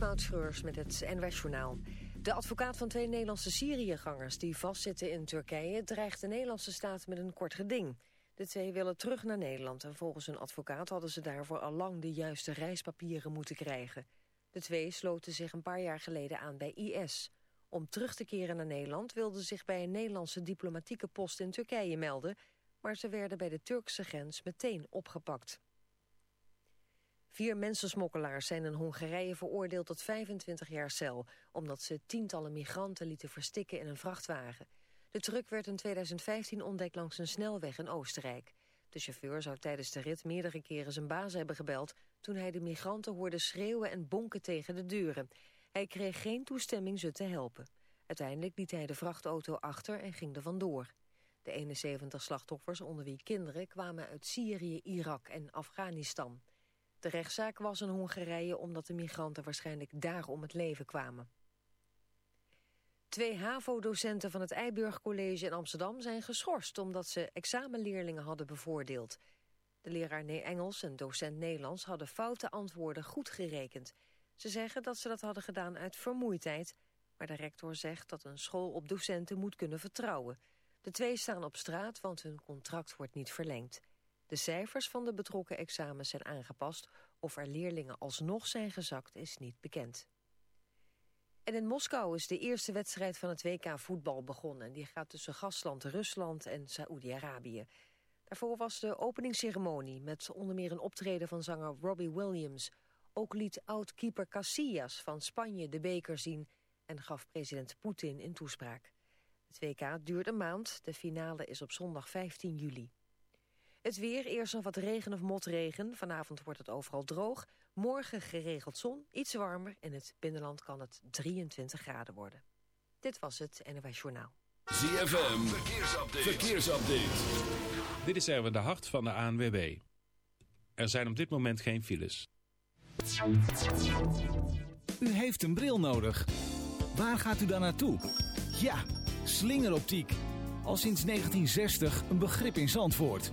Moutschreurs met het NWS-journaal. De advocaat van twee Nederlandse Syriëgangers die vastzitten in Turkije... dreigt de Nederlandse staat met een kort geding. De twee willen terug naar Nederland en volgens hun advocaat... hadden ze daarvoor al lang de juiste reispapieren moeten krijgen. De twee sloten zich een paar jaar geleden aan bij IS. Om terug te keren naar Nederland wilden ze zich bij een Nederlandse diplomatieke post in Turkije melden... maar ze werden bij de Turkse grens meteen opgepakt. Vier mensensmokkelaars zijn in Hongarije veroordeeld tot 25 jaar cel... omdat ze tientallen migranten lieten verstikken in een vrachtwagen. De truck werd in 2015 ontdekt langs een snelweg in Oostenrijk. De chauffeur zou tijdens de rit meerdere keren zijn baas hebben gebeld... toen hij de migranten hoorde schreeuwen en bonken tegen de deuren. Hij kreeg geen toestemming ze te helpen. Uiteindelijk liet hij de vrachtauto achter en ging er vandoor. De 71 slachtoffers, onder wie kinderen, kwamen uit Syrië, Irak en Afghanistan... De rechtszaak was in Hongarije omdat de migranten waarschijnlijk daar om het leven kwamen. Twee HAVO-docenten van het Eiburg College in Amsterdam zijn geschorst... omdat ze examenleerlingen hadden bevoordeeld. De leraar Engels en docent Nederlands hadden foute antwoorden goed gerekend. Ze zeggen dat ze dat hadden gedaan uit vermoeidheid... maar de rector zegt dat een school op docenten moet kunnen vertrouwen. De twee staan op straat, want hun contract wordt niet verlengd. De cijfers van de betrokken examens zijn aangepast. Of er leerlingen alsnog zijn gezakt is niet bekend. En in Moskou is de eerste wedstrijd van het WK voetbal begonnen. Die gaat tussen gastland Rusland en Saoedi-Arabië. Daarvoor was de openingsceremonie met onder meer een optreden van zanger Robbie Williams. Ook liet oud-keeper Casillas van Spanje de beker zien... en gaf president Poetin in toespraak. Het WK duurt een maand, de finale is op zondag 15 juli. Het weer, eerst nog wat regen of motregen. Vanavond wordt het overal droog. Morgen geregeld zon, iets warmer. In het binnenland kan het 23 graden worden. Dit was het NOS Journaal. ZFM, verkeersupdate. verkeersupdate. Dit is Erwin de Hart van de ANWB. Er zijn op dit moment geen files. U heeft een bril nodig. Waar gaat u dan naartoe? Ja, slingeroptiek. Al sinds 1960 een begrip in Zandvoort.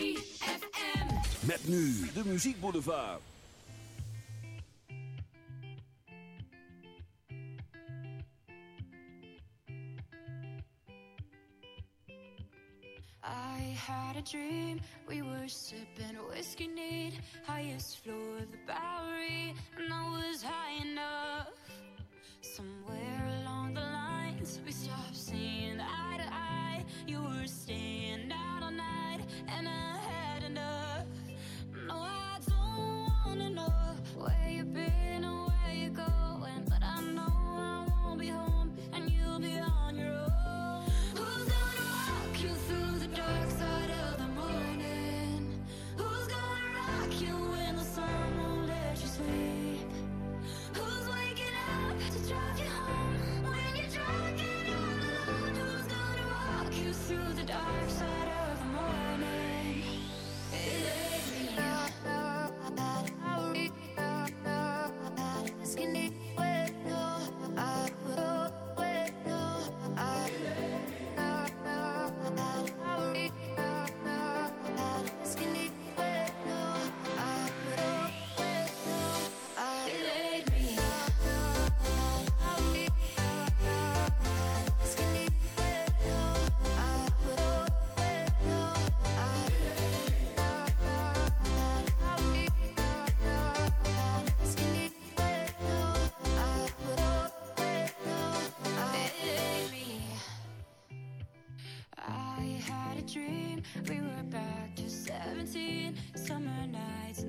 ZFM. Met nu de muziekboulevard. I had a dream, we were sipping whiskey neat. Highest floor of the Bowery, and I was high enough. Somewhere along the lines, we stopped seeing eye to eye. You were staying out all night, and I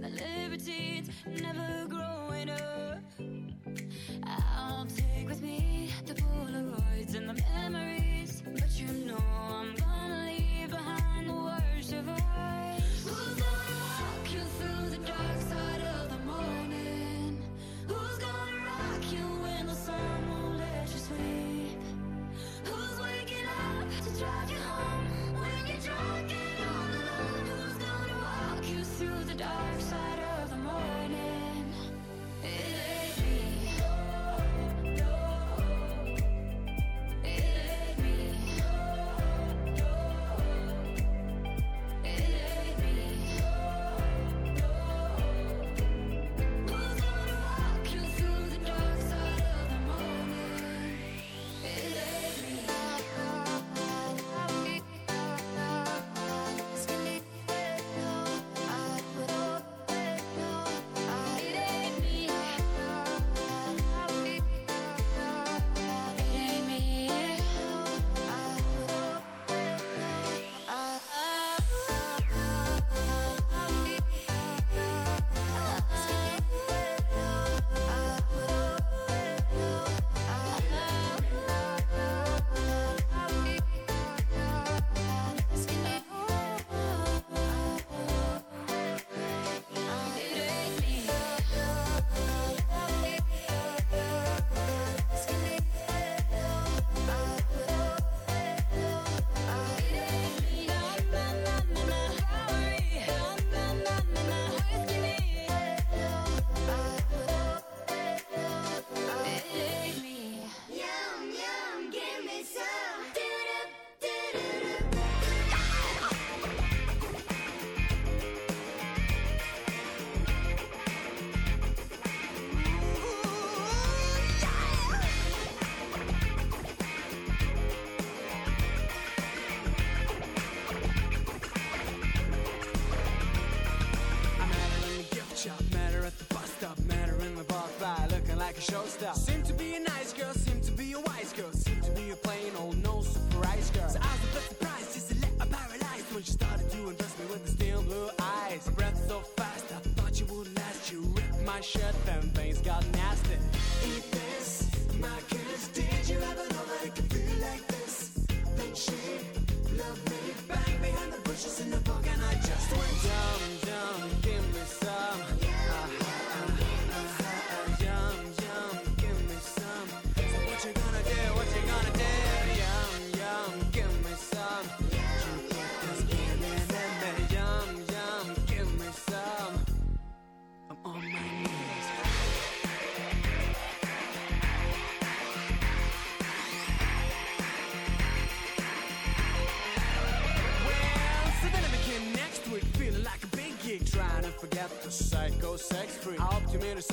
the libertines, never growing up. I'll take with me the Polaroids and the memories, but you know I'm gonna leave behind the worst of us. community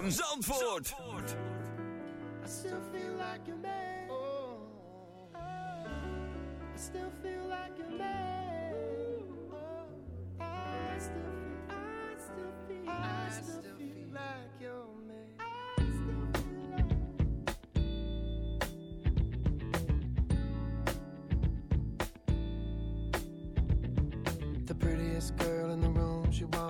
ZFM Zandvoort. I still feel like a man. Oh, I still feel like a man. Oh, I still feel, I still feel, I still feel like your man. I still feel like. The prettiest girl in the room, she wants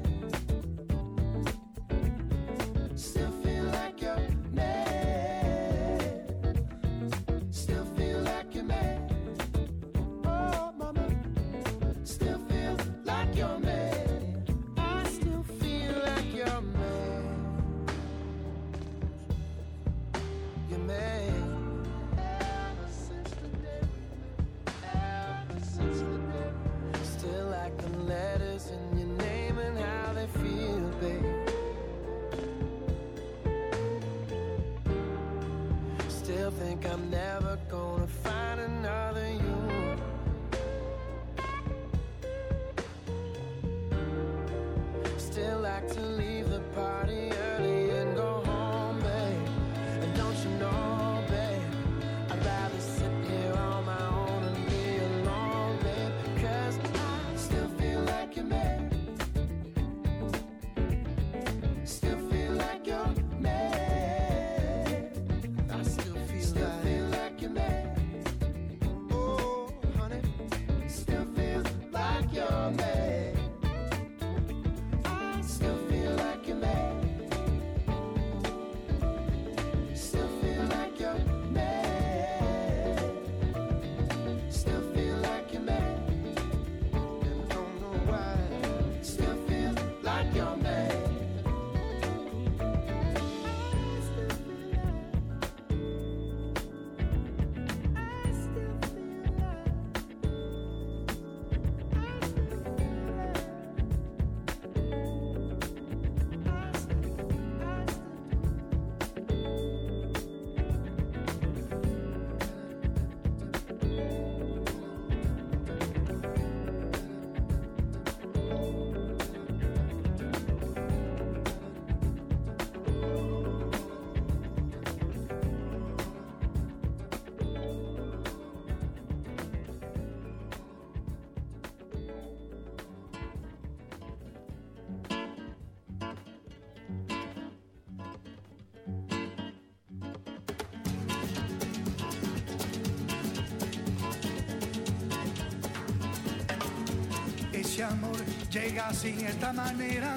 Ese amor llega de esta manera,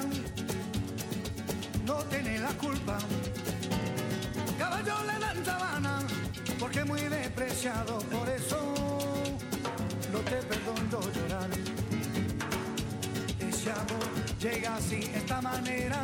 no tiene la culpa. Caballo le dan sabana, porque muy despreciado, por eso no te perdono llorar. Ese amor llega de esta manera,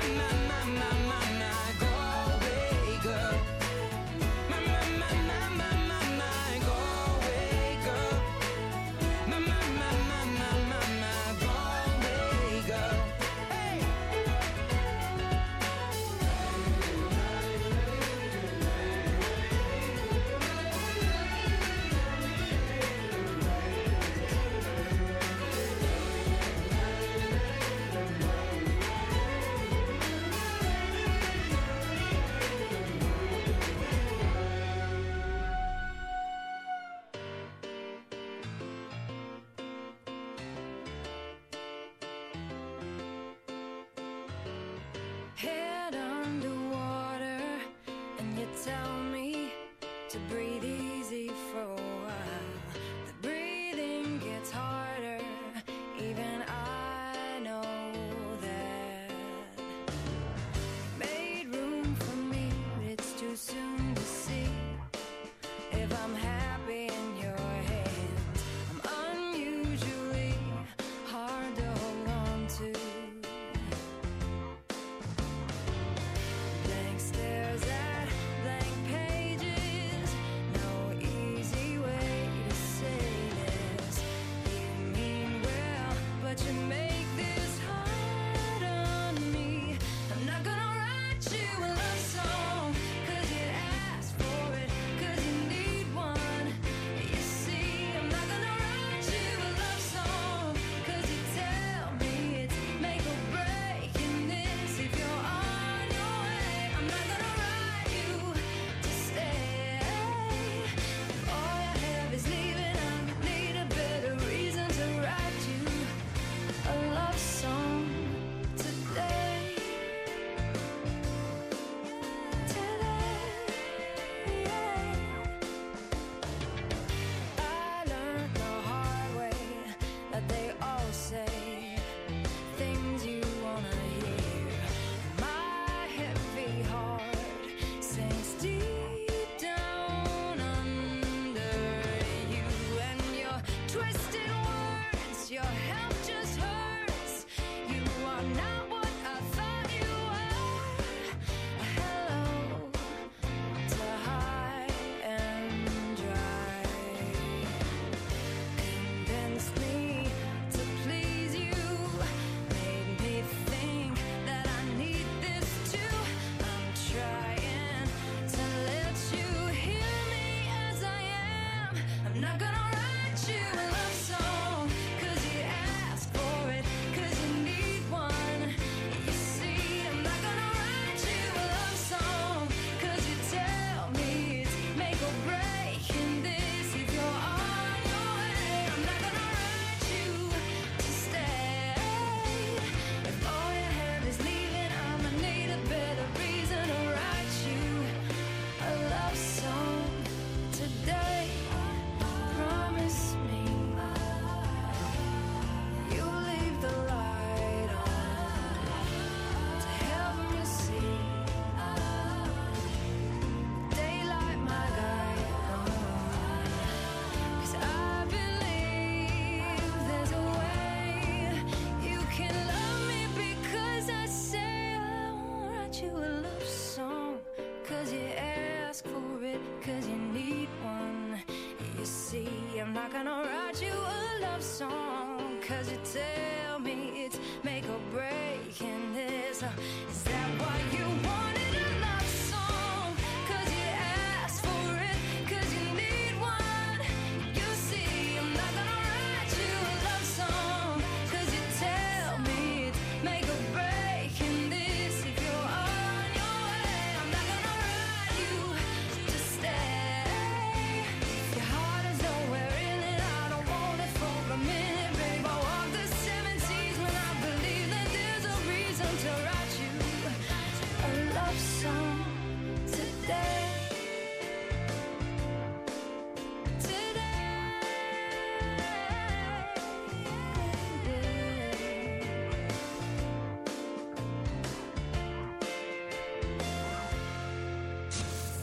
My, my, my, my, my,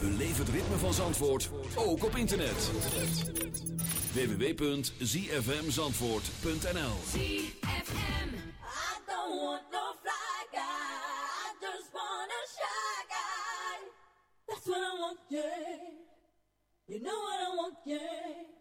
Beleef het ritme van Zandvoort, ook op internet. www.zfmzandvoort.nl ZFM. I don't want no fly guy. I just want a shy guy. That's what I want, yeah. You know what I want, yeah.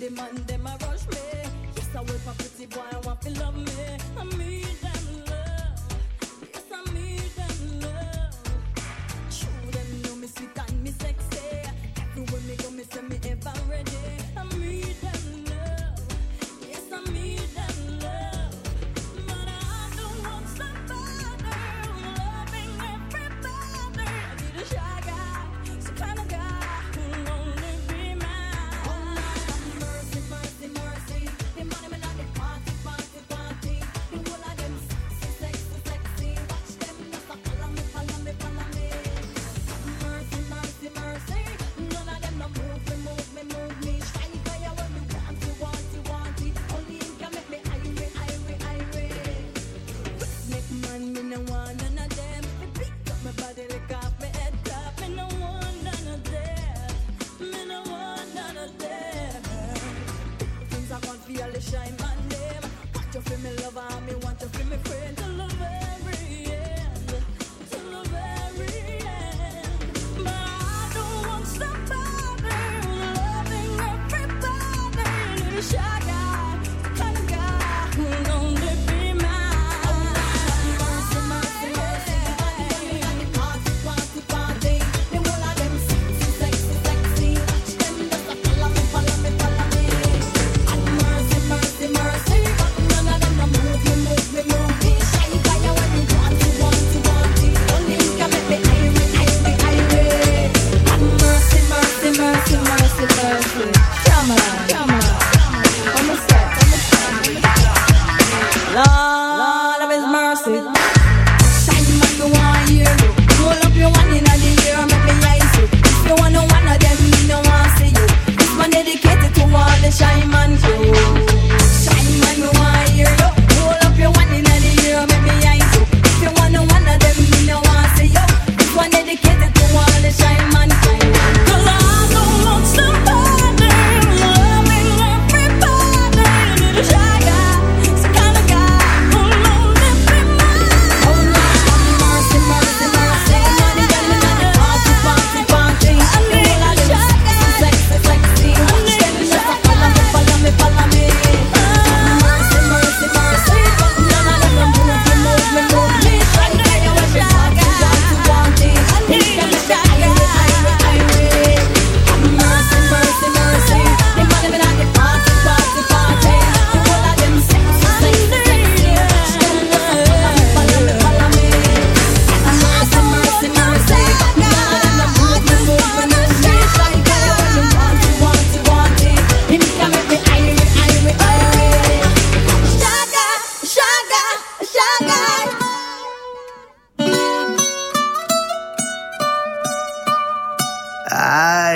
the man, them a rush me. Yes, I wait for pretty boy, I want to love me. I mean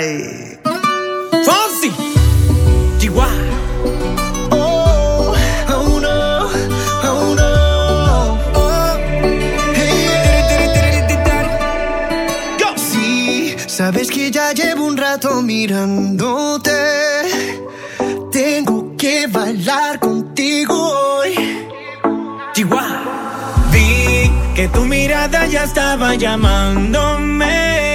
like Fonzie, Chihuahua. Oh, oh oh sabes que ya llevo un rato mirándote. Tengo que bailar contigo hoy. Chihuahua. Vi que tu mirada ya estaba llamándome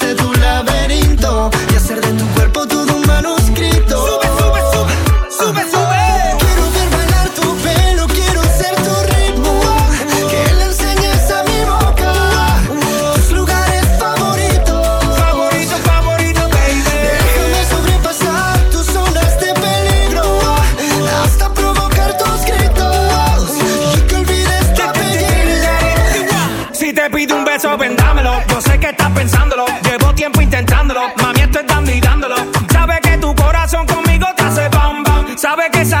Sabe que esa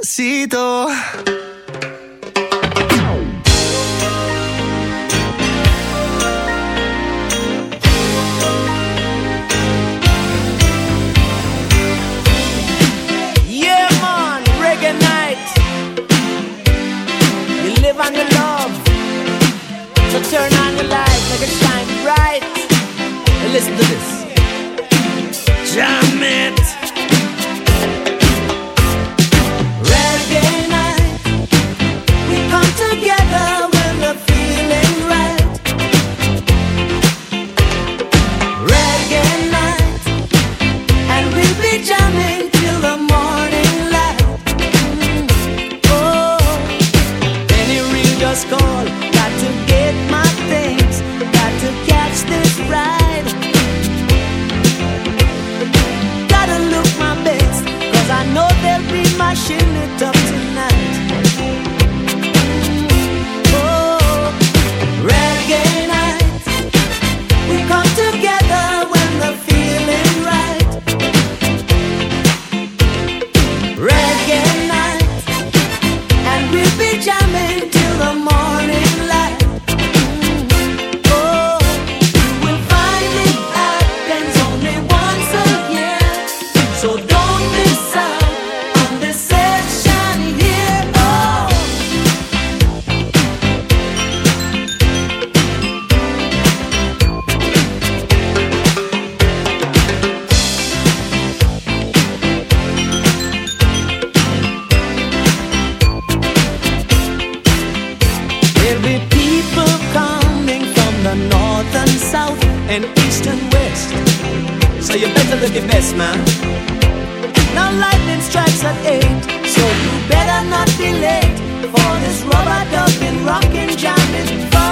Despacito. and east and west. So you better look your best, man. Now lightning strikes at eight, so you better not be late. For this rubber duck and rockin' jam is fun.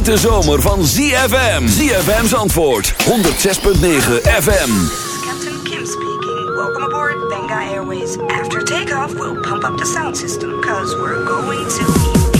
hete zomer van ZFM. ZFM's antwoord 106.9 FM. Captain Kim speaking. Welcome aboard Benga Airways. After takeoff, we'll pump up the sound system, cause we're going to...